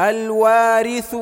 الوارث